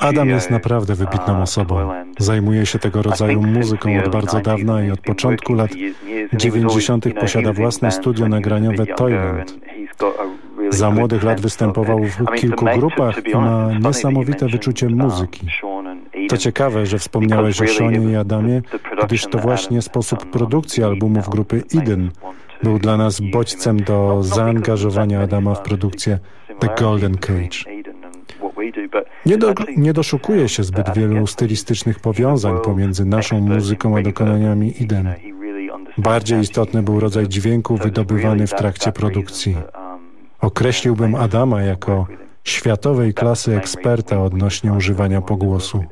Adam jest naprawdę wybitną osobą. Zajmuje się tego rodzaju muzyką od bardzo dawna i od początku lat 90. posiada własne studio nagraniowe Toyland. Za młodych lat występował w kilku grupach i ma niesamowite wyczucie muzyki. To ciekawe, że wspomniałeś o Seanie i Adamie, gdyż to właśnie sposób produkcji albumów grupy Eden był dla nas bodźcem do zaangażowania Adama w produkcję The Golden Cage. Nie, do, nie doszukuje się zbyt wielu stylistycznych powiązań pomiędzy naszą muzyką a dokonaniami Eden. Bardziej istotny był rodzaj dźwięku wydobywany w trakcie produkcji. Określiłbym Adama jako światowej klasy eksperta odnośnie używania pogłosu.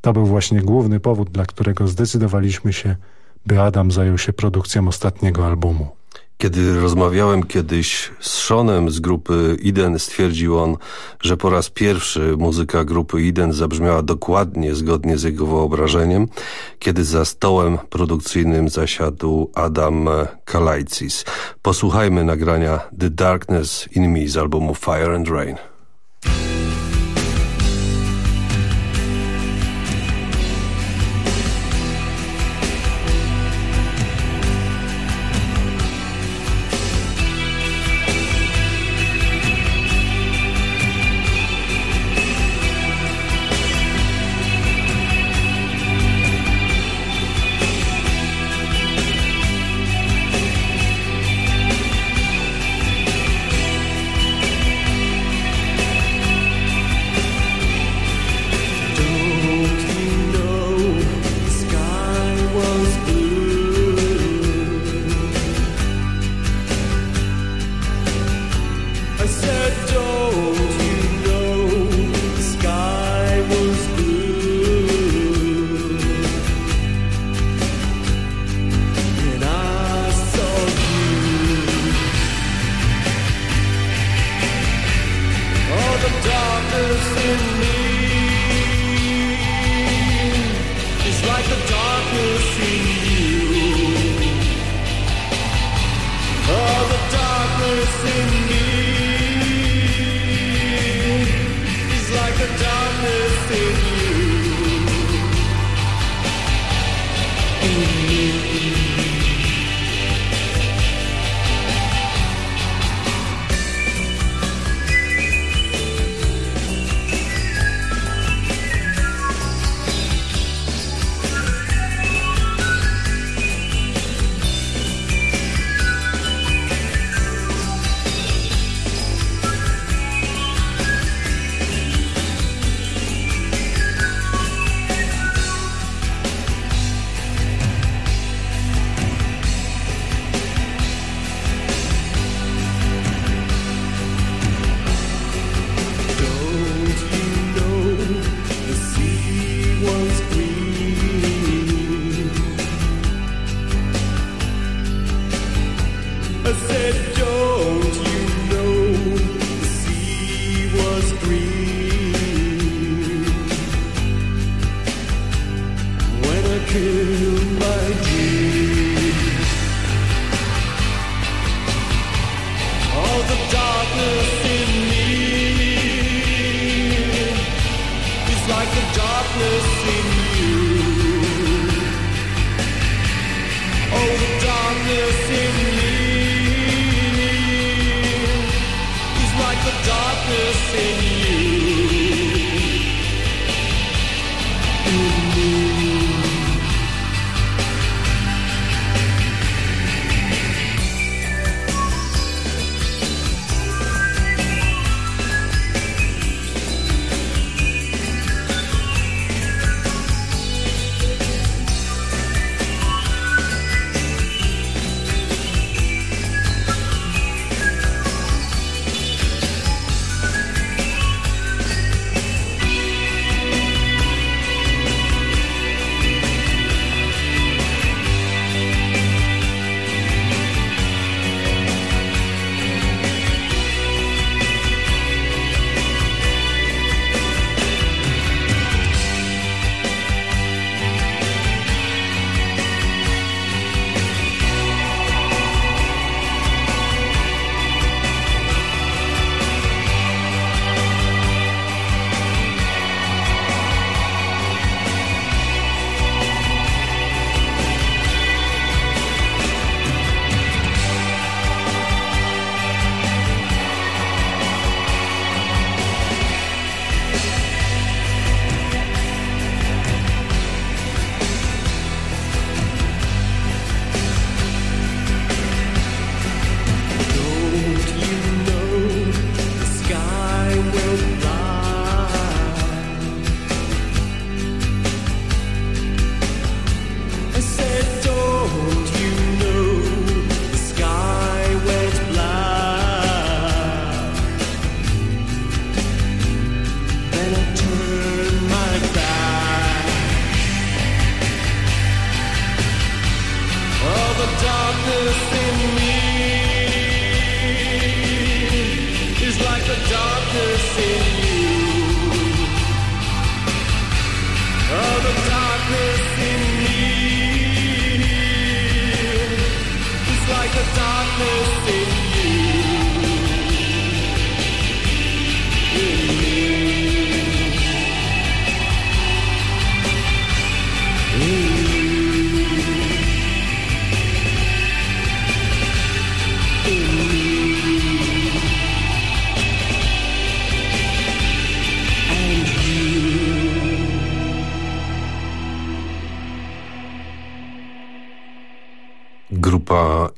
To był właśnie główny powód, dla którego zdecydowaliśmy się, by Adam zajął się produkcją ostatniego albumu. Kiedy rozmawiałem kiedyś z Seanem z grupy Iden, stwierdził on, że po raz pierwszy muzyka grupy Iden zabrzmiała dokładnie zgodnie z jego wyobrażeniem, kiedy za stołem produkcyjnym zasiadł Adam Kalaicis. Posłuchajmy nagrania The Darkness in Me z albumu Fire and Rain.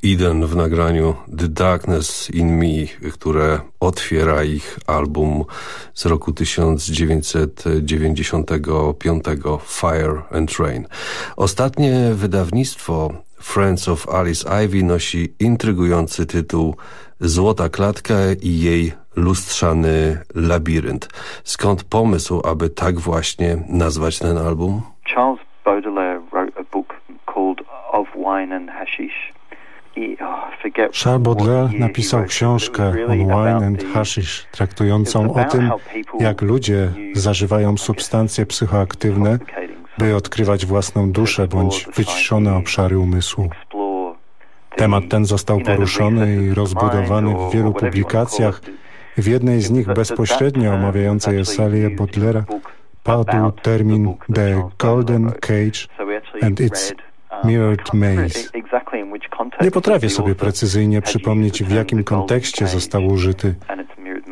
Eden w nagraniu The Darkness in Me, które otwiera ich album z roku 1995 Fire and Rain. Ostatnie wydawnictwo Friends of Alice Ivy nosi intrygujący tytuł Złota klatka i jej lustrzany labirynt. Skąd pomysł, aby tak właśnie nazwać ten album? Charles Baudelaire wrote a book called Of Wine and Hashish. Charles Baudelaire napisał książkę On Wine and Hashish, traktującą o tym, jak ludzie zażywają substancje psychoaktywne, by odkrywać własną duszę bądź wyciszone obszary umysłu. Temat ten został poruszony i rozbudowany w wielu publikacjach. W jednej z nich bezpośrednio omawiającej Esalię Baudelaire'a padł termin The Golden Cage and its Mirrored Maze. Nie potrafię sobie precyzyjnie przypomnieć, w jakim kontekście został użyty,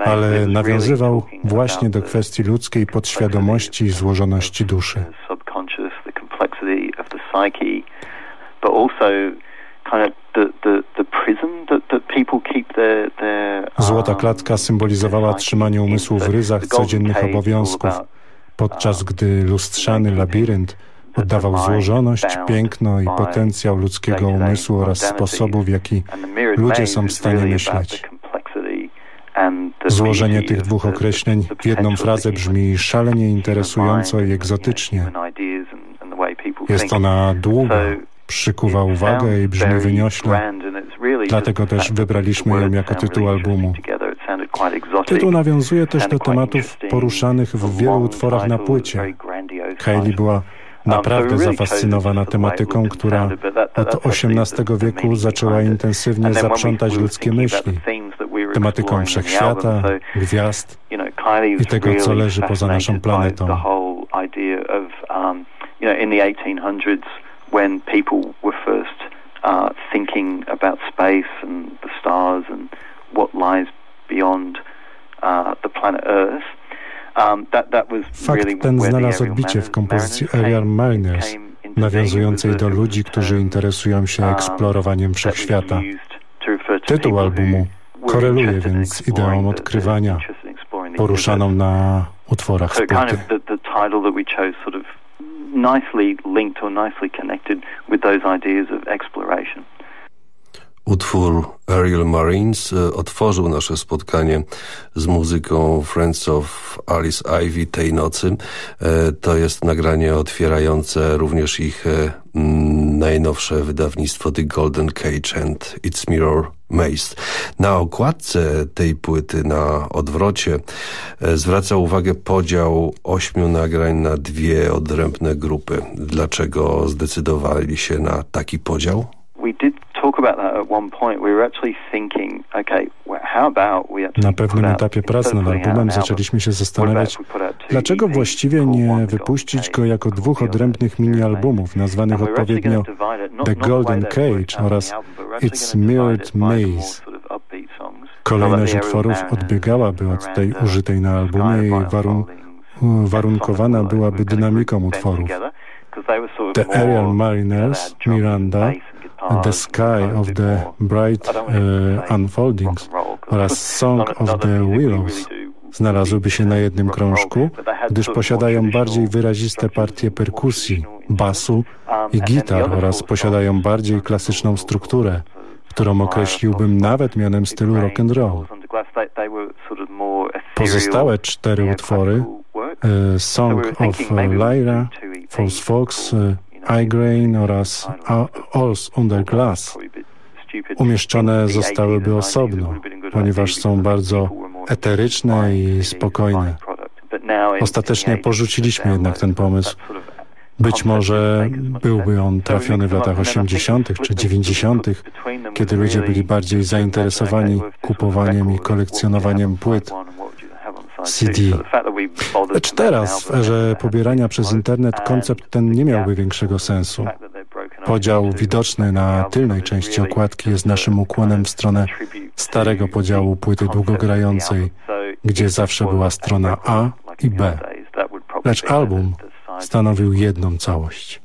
ale nawiązywał właśnie do kwestii ludzkiej podświadomości i złożoności duszy. Złota klatka symbolizowała trzymanie umysłu w ryzach codziennych obowiązków, podczas gdy lustrzany labirynt Oddawał złożoność, piękno i potencjał ludzkiego umysłu oraz sposobu, w jaki ludzie są w stanie myśleć. Złożenie tych dwóch określeń w jedną frazę brzmi szalenie interesująco i egzotycznie. Jest ona długa, przykuwa uwagę i brzmi wyniośle. Dlatego też wybraliśmy ją jako tytuł albumu. Tytuł nawiązuje też do tematów poruszanych w wielu utworach na płycie. Kylie była naprawdę zafascynowana tematyką, która od XVIII wieku zaczęła intensywnie zaprzątać ludzkie myśli. Tematyką wszechświata, gwiazd i tego, co leży poza naszą planetą. first uh, thinking about space and the stars and what lies beyond uh, the planet Earth, Um, Fakt ten znalazł odbicie w kompozycji Aerial Mariners, nawiązującej do ludzi, którzy interesują się um, eksplorowaniem wszechświata. Tytuł albumu koreluje więc z ideą odkrywania poruszaną na utworach z płyty. nicely linked or nicely connected with those ideas of exploration. Utwór Ariel Marines e, otworzył nasze spotkanie z muzyką Friends of Alice Ivy tej nocy. E, to jest nagranie otwierające również ich e, najnowsze wydawnictwo The Golden Cage and Its Mirror Maze. Na okładce tej płyty, na odwrocie, zwraca uwagę podział ośmiu nagrań na dwie odrębne grupy. Dlaczego zdecydowali się na taki podział? Na pewnym etapie prac nad albumem zaczęliśmy się zastanawiać, dlaczego właściwie nie wypuścić go jako dwóch odrębnych mini-albumów nazwanych odpowiednio The Golden Cage oraz It's Mirrored Maze. Kolejność utworów odbiegałaby od tej użytej na albumie i warun warunkowana byłaby dynamiką utworów. The Aerial Mariners, Miranda, The Sky of the Bright uh, Unfoldings oraz Song of the Willows znalazłyby się na jednym krążku, gdyż posiadają bardziej wyraziste partie perkusji, basu i gitar oraz posiadają bardziej klasyczną strukturę, którą określiłbym nawet mianem stylu rock and roll. Pozostałe cztery utwory uh, Song of Lyra, False Fox, uh, Igrain oraz Alls Under Glass umieszczone zostałyby osobno, ponieważ są bardzo eteryczne i spokojne. Ostatecznie porzuciliśmy jednak ten pomysł. Być może byłby on trafiony w latach 80. czy 90., kiedy ludzie byli bardziej zainteresowani kupowaniem i kolekcjonowaniem płyt. CD. Lecz teraz, w erze pobierania przez internet, koncept ten nie miałby większego sensu. Podział widoczny na tylnej części okładki jest naszym ukłonem w stronę starego podziału płyty długogrającej, gdzie zawsze była strona A i B. Lecz album stanowił jedną całość.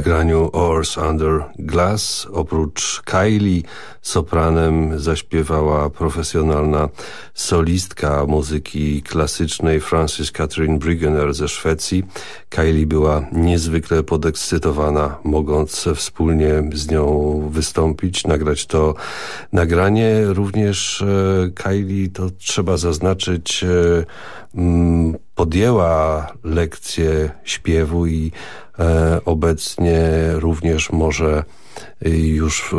Nagraniu Oars Under Glass. Oprócz Kylie sopranem zaśpiewała profesjonalna solistka muzyki klasycznej Francis Catherine Brigener ze Szwecji. Kylie była niezwykle podekscytowana, mogąc wspólnie z nią wystąpić, nagrać to nagranie. Również e, Kylie, to trzeba zaznaczyć, e, podjęła lekcję śpiewu i obecnie również może y, już y,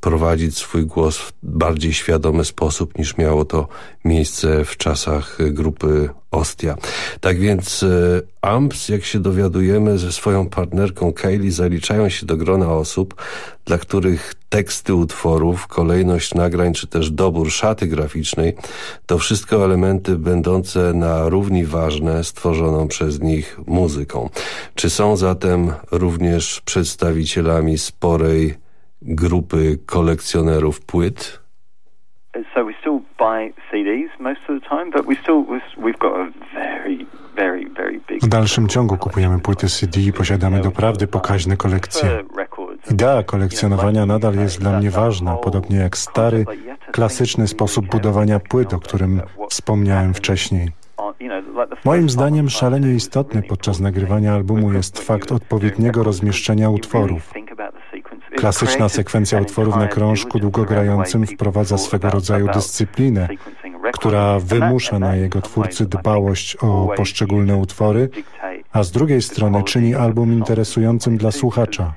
prowadzić swój głos w bardziej świadomy sposób niż miało to miejsce w czasach grupy Ostia. Tak więc y, AMPS, jak się dowiadujemy, ze swoją partnerką Kaylee zaliczają się do grona osób, dla których teksty utworów, kolejność nagrań czy też dobór szaty graficznej to wszystko elementy będące na równi ważne stworzoną przez nich muzyką. Czy są zatem również przedstawicielami sporej grupy kolekcjonerów płyt? So we still buy CDs most of the time, but we still we've got a very very very big. W dalszym ciągu kupujemy płyty CD i posiadamy doprawdy pokaźne kolekcje. Idea kolekcjonowania nadal jest dla mnie ważna, podobnie jak stary, klasyczny sposób budowania płyt, o którym wspomniałem wcześniej. Moim zdaniem szalenie istotny podczas nagrywania albumu jest fakt odpowiedniego rozmieszczenia utworów. Klasyczna sekwencja utworów na krążku długogrającym wprowadza swego rodzaju dyscyplinę, która wymusza na jego twórcy dbałość o poszczególne utwory, a z drugiej strony czyni album interesującym dla słuchacza.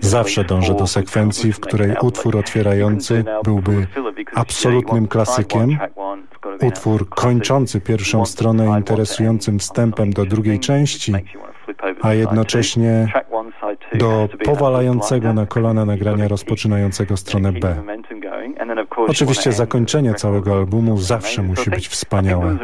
Zawsze dążę do sekwencji, w której utwór otwierający byłby absolutnym klasykiem, utwór kończący pierwszą stronę interesującym wstępem do drugiej części, a jednocześnie do powalającego na kolana nagrania rozpoczynającego stronę B. Oczywiście zakończenie całego albumu zawsze musi być wspaniałe.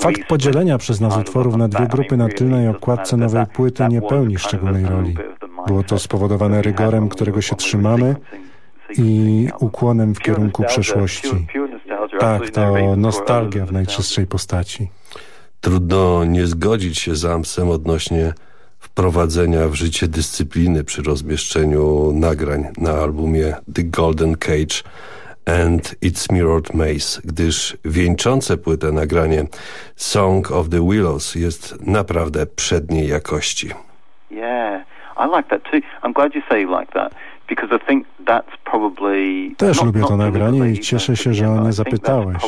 Fakt podzielenia przez nas utworów na dwie grupy na tylnej okładce nowej płyty nie pełni szczególnej roli. Było to spowodowane rygorem, którego się trzymamy i ukłonem w kierunku przeszłości. Tak, to nostalgia w najczystszej postaci. Trudno nie zgodzić się z Amsem odnośnie wprowadzenia w życie dyscypliny przy rozmieszczeniu nagrań na albumie The Golden Cage and Its Mirrored Maze, gdyż wieńczące płytę nagranie Song of the Willows jest naprawdę przedniej jakości. Yeah, I like that too. I'm glad you say you like that. Też lubię to nagranie i cieszę się, że o nie zapytałeś.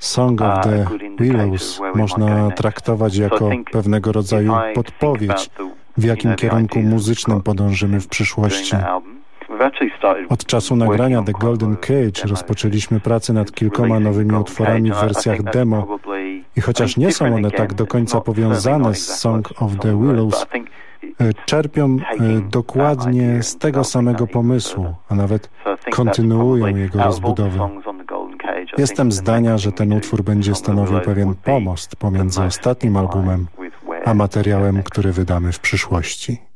Song of the Willows można traktować jako pewnego rodzaju podpowiedź, w jakim kierunku muzycznym podążymy w przyszłości. Od czasu nagrania The Golden Cage rozpoczęliśmy pracę nad kilkoma nowymi utworami w wersjach demo i chociaż nie są one tak do końca powiązane z Song of the Willows, e, czerpią e, dokładnie z tego samego pomysłu, a nawet kontynuują jego rozbudowę. Jestem zdania, że ten utwór będzie stanowił pewien pomost pomiędzy ostatnim albumem a materiałem, który wydamy w przyszłości.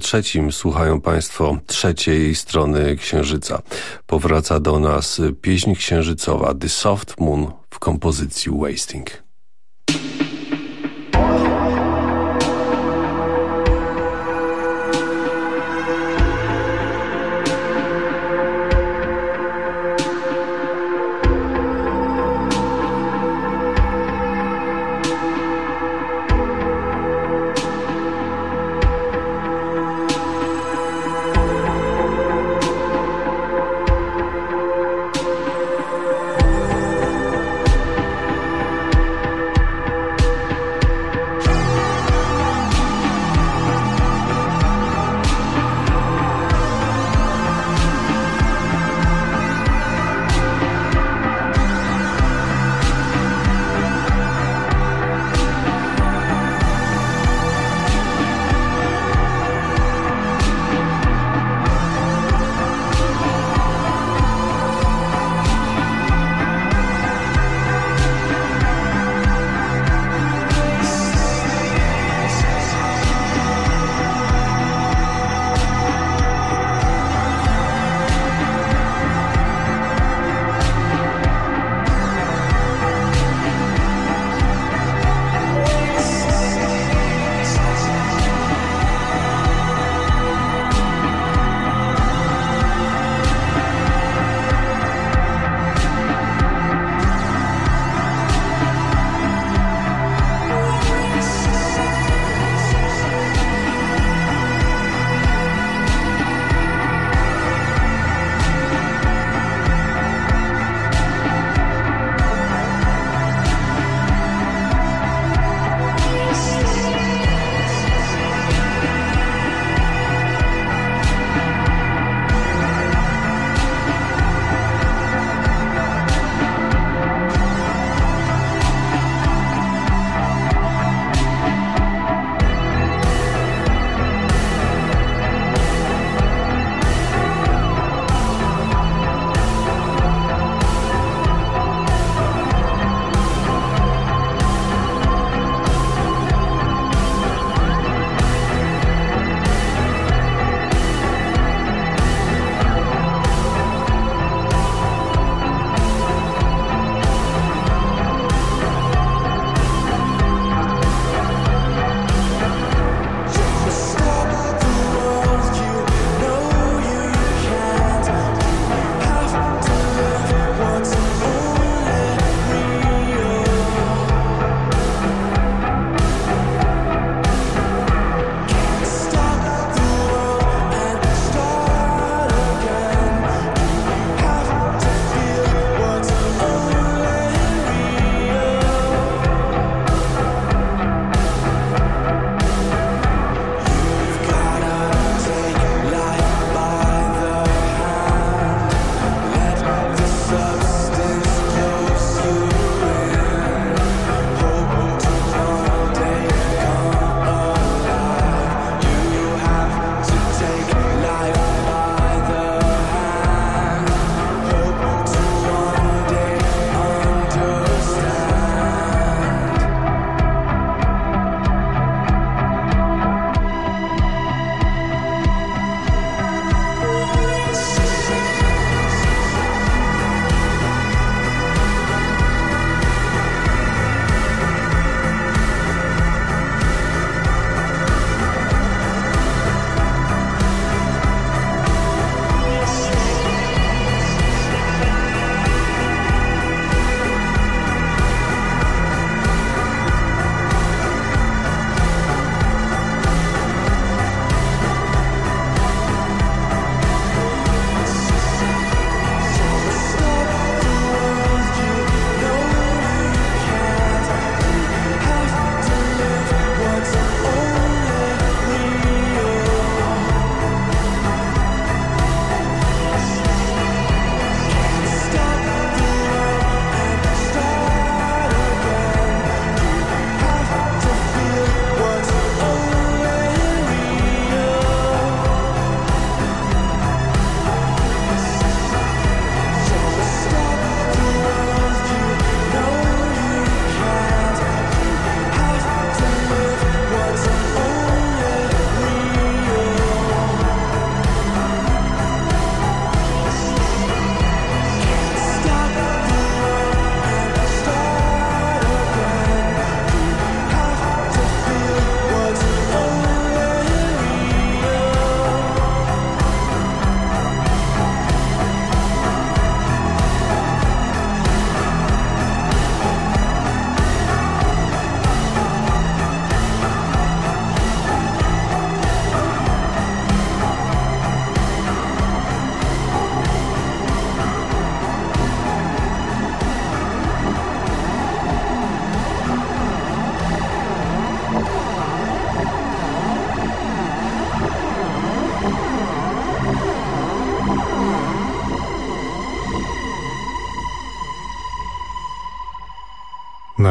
Trzecim słuchają Państwo trzeciej strony Księżyca. Powraca do nas pieśń księżycowa The Soft Moon w kompozycji Wasting.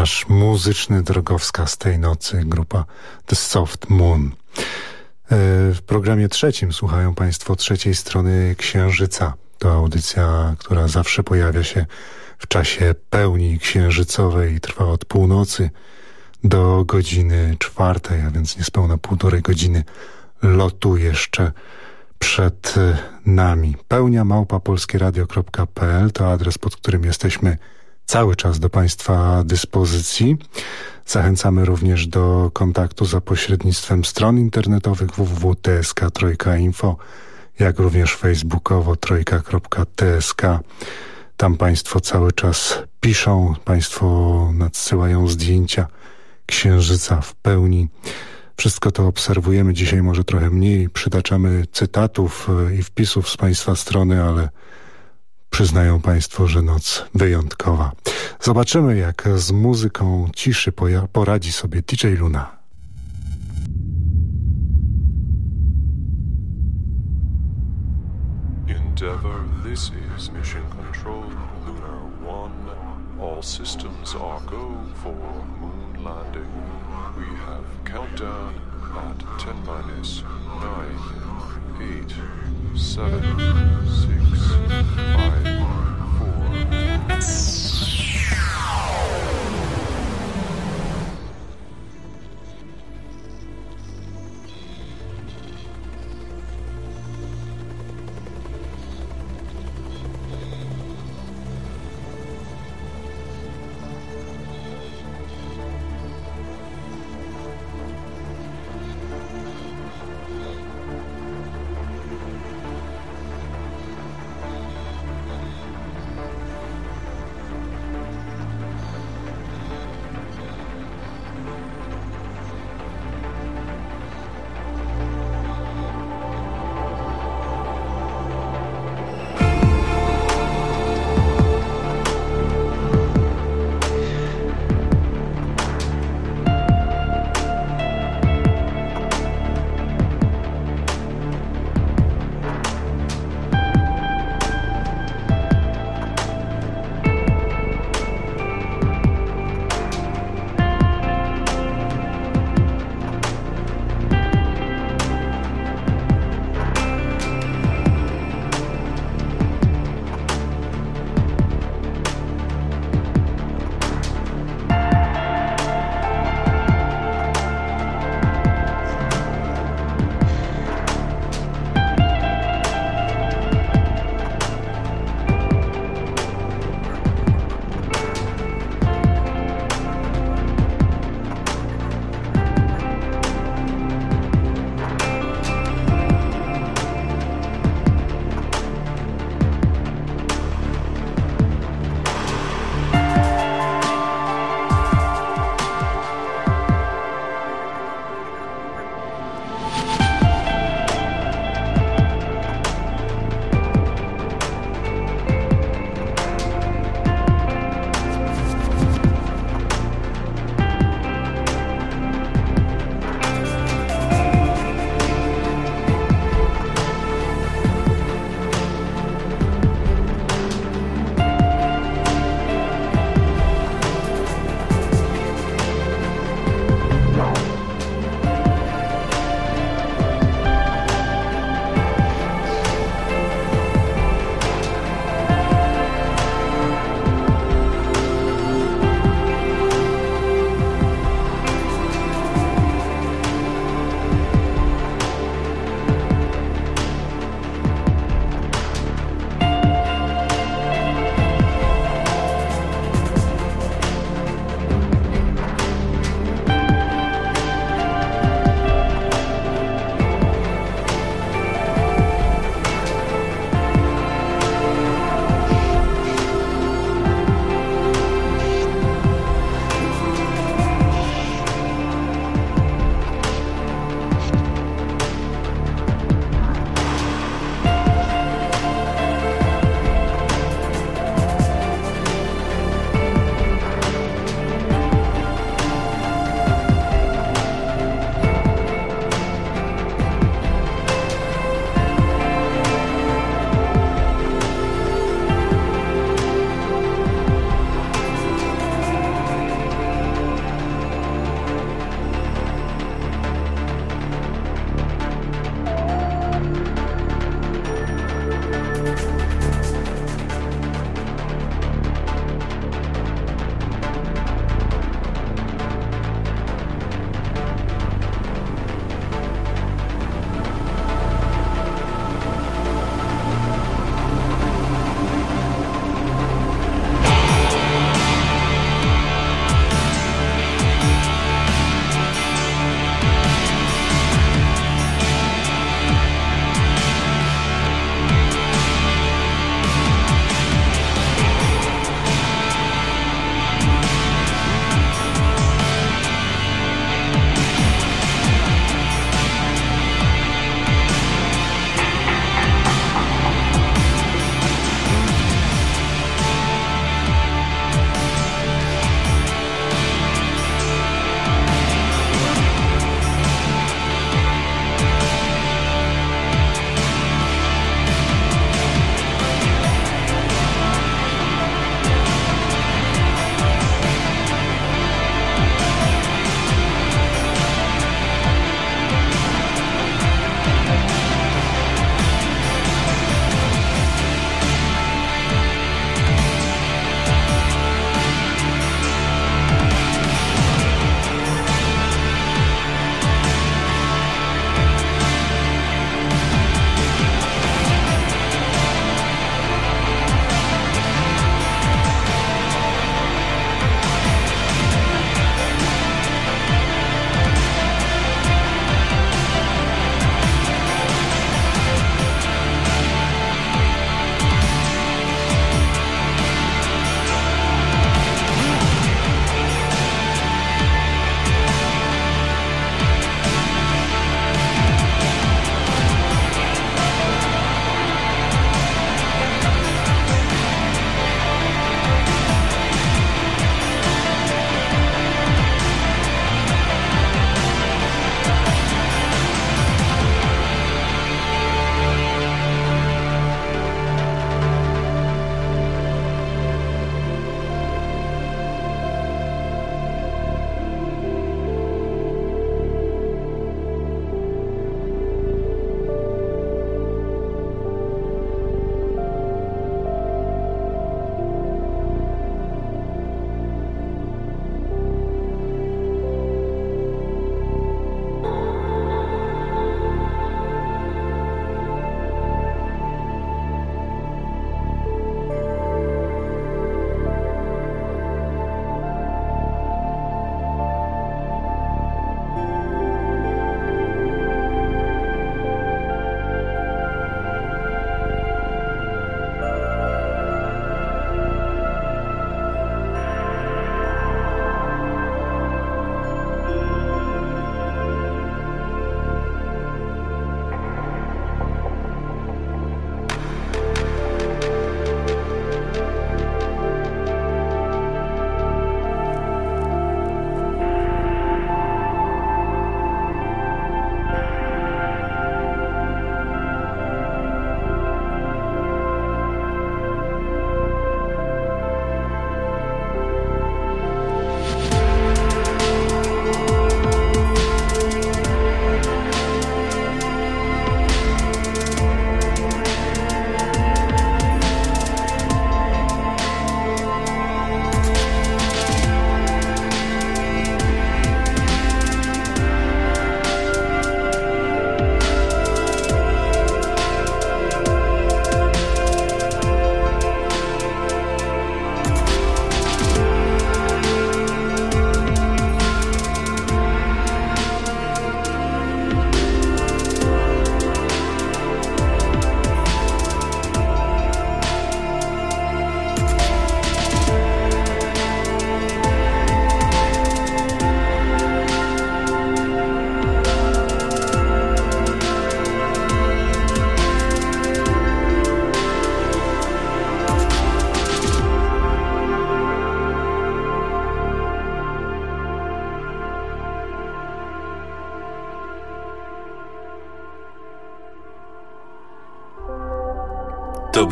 Nasz muzyczny drogowskaz tej nocy, grupa The Soft Moon. E, w programie trzecim słuchają Państwo trzeciej strony Księżyca. To audycja, która zawsze pojawia się w czasie pełni księżycowej i trwa od północy do godziny czwartej, a więc niespełna półtorej godziny lotu jeszcze przed e, nami. Pełnia małpa polskieradio.pl to adres, pod którym jesteśmy cały czas do Państwa dyspozycji. Zachęcamy również do kontaktu za pośrednictwem stron internetowych www.tsk.info, jak również facebookowo trojka.tsk. Tam Państwo cały czas piszą, Państwo nadsyłają zdjęcia księżyca w pełni. Wszystko to obserwujemy dzisiaj może trochę mniej, przytaczamy cytatów e, i wpisów z Państwa strony, ale przyznają Państwo, że noc wyjątkowa. Zobaczymy, jak z muzyką ciszy poradzi sobie DJ Luna. Endeavor, this is Mission Control, Lunar One. All systems are go for moon landing. We have countdown at 10 minus 9, 8, seven, six, five, four.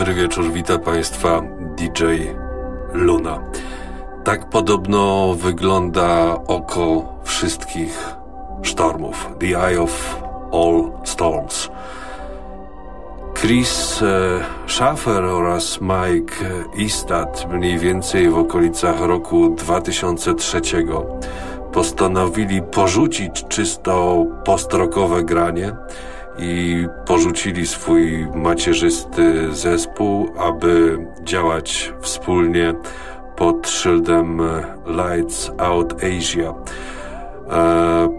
Dobry wieczór, witam Państwa DJ Luna. Tak podobno wygląda oko wszystkich sztormów. The Eye of All Storms. Chris e, Schaffer oraz Mike Istad mniej więcej w okolicach roku 2003 postanowili porzucić czysto postrokowe granie i porzucili swój macierzysty zespół, aby działać wspólnie pod szyldem Lights Out Asia.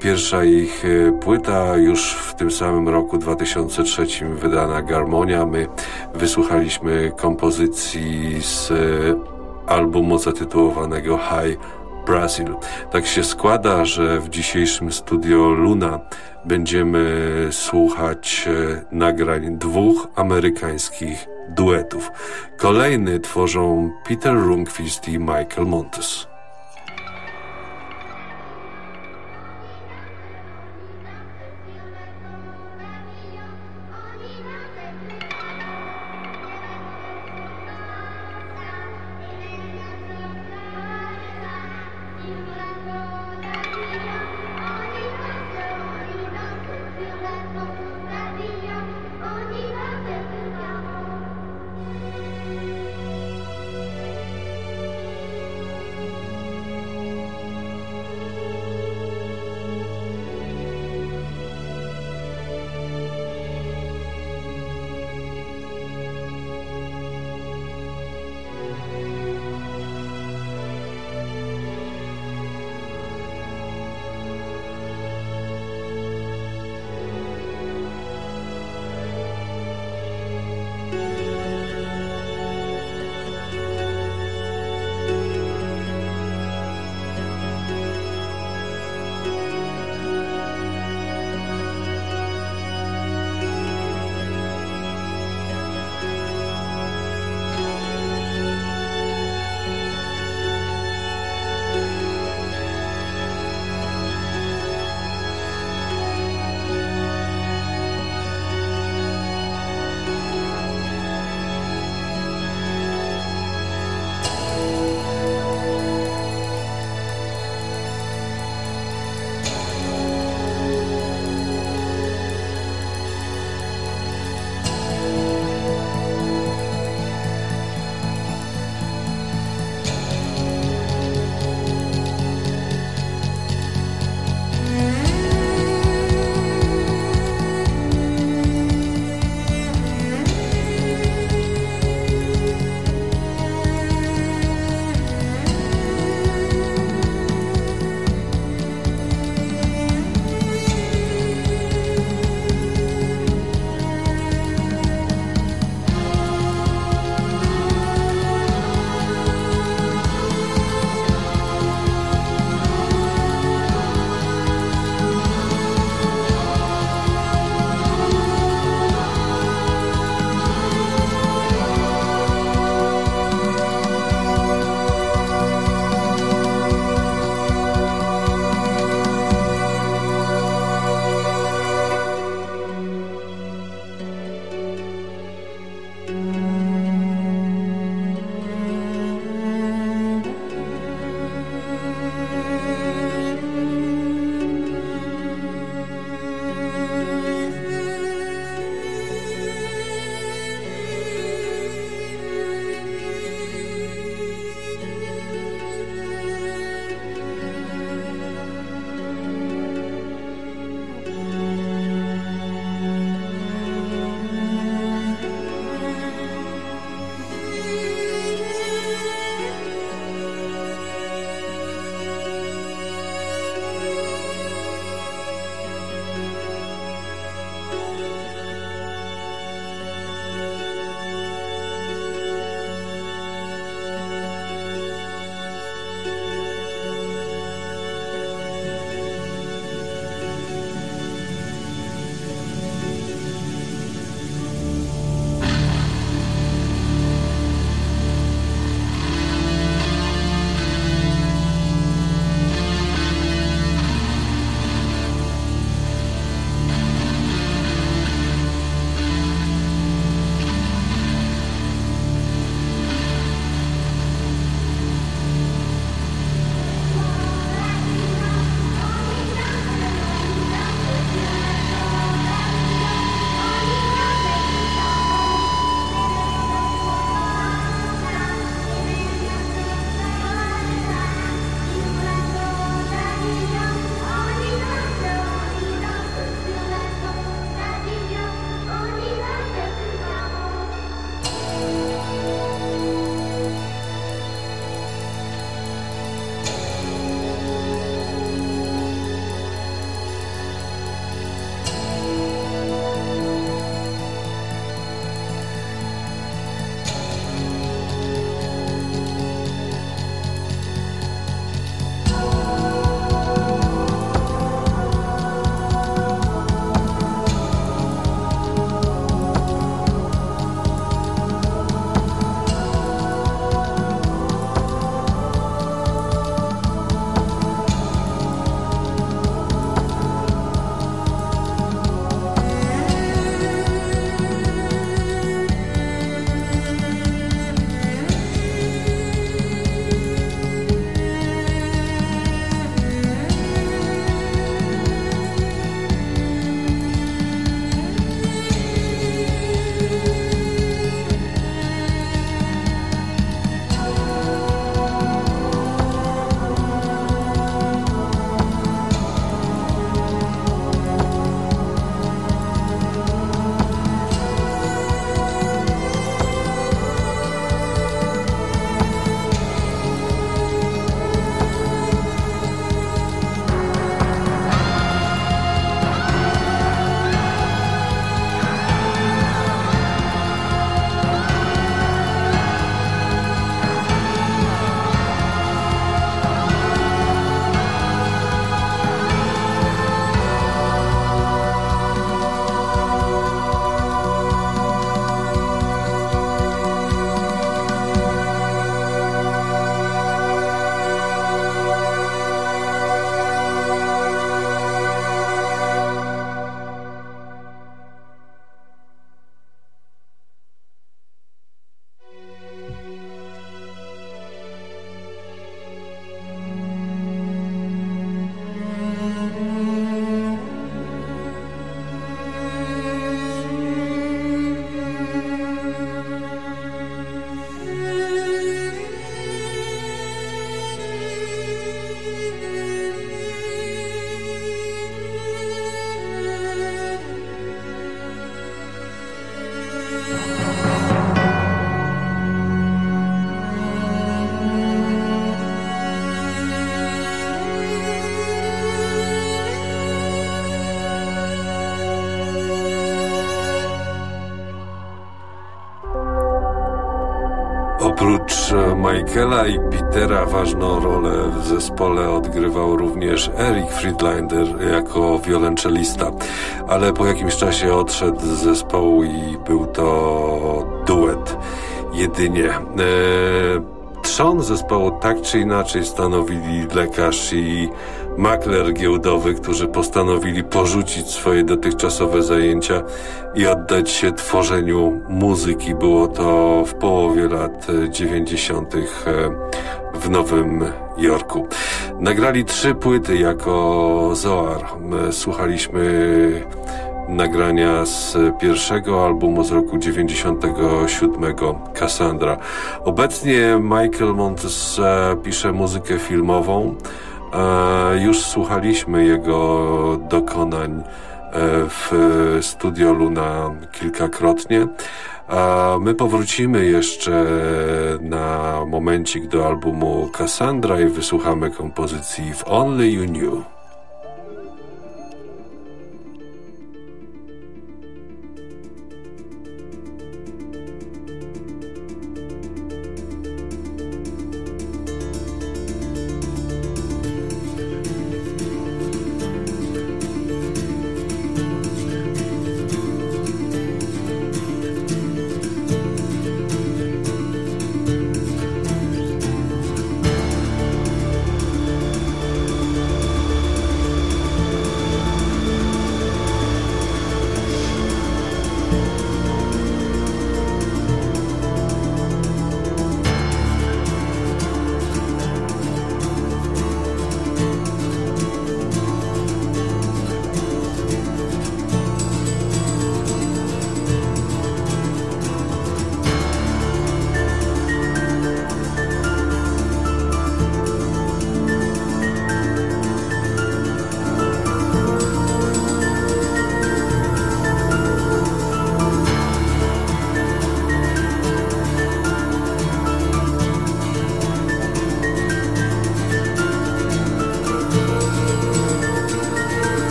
Pierwsza ich płyta już w tym samym roku 2003 wydana Garmonia. My wysłuchaliśmy kompozycji z albumu zatytułowanego High Brazil. Tak się składa, że w dzisiejszym studio Luna będziemy słuchać e, nagrań dwóch amerykańskich duetów. Kolejny tworzą Peter Rundquist i Michael Montes. Oprócz e, Michaela i Petera ważną rolę w zespole odgrywał również Eric Friedlander jako wiolonczelista, ale po jakimś czasie odszedł z zespołu i był to duet jedynie. Eee, trzon zespołu tak czy inaczej stanowili lekarz i makler giełdowy, którzy postanowili porzucić swoje dotychczasowe zajęcia i oddać się tworzeniu muzyki. Było to w połowie lat 90. E, w Nowym Jorku. Nagrali trzy płyty jako Zoar. Słuchaliśmy nagrania z pierwszego albumu z roku 97 Cassandra. Obecnie Michael Montes pisze muzykę filmową. E, już słuchaliśmy jego dokonań e, w Studio Luna kilkakrotnie. A my powrócimy jeszcze na momencik do albumu Cassandra i wysłuchamy kompozycji w Only You Knew.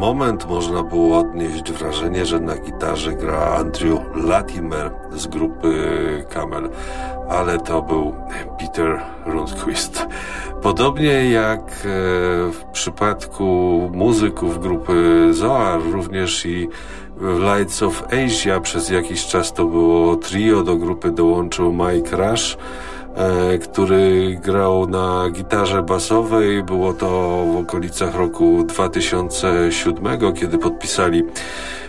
Moment można było odnieść wrażenie, że na gitarze gra Andrew Latimer z grupy Camel, ale to był Peter Rundquist. Podobnie jak e, w przypadku muzyków grupy Zoar, również i w Lights of Asia przez jakiś czas to było trio, do grupy dołączył Mike Rush, który grał na gitarze basowej. Było to w okolicach roku 2007, kiedy podpisali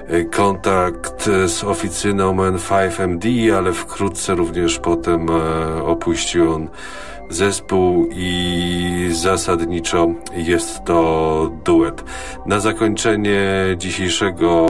e, kontakt z oficyną N5MD, ale wkrótce również potem e, opuścił on zespół i zasadniczo jest to duet. Na zakończenie dzisiejszego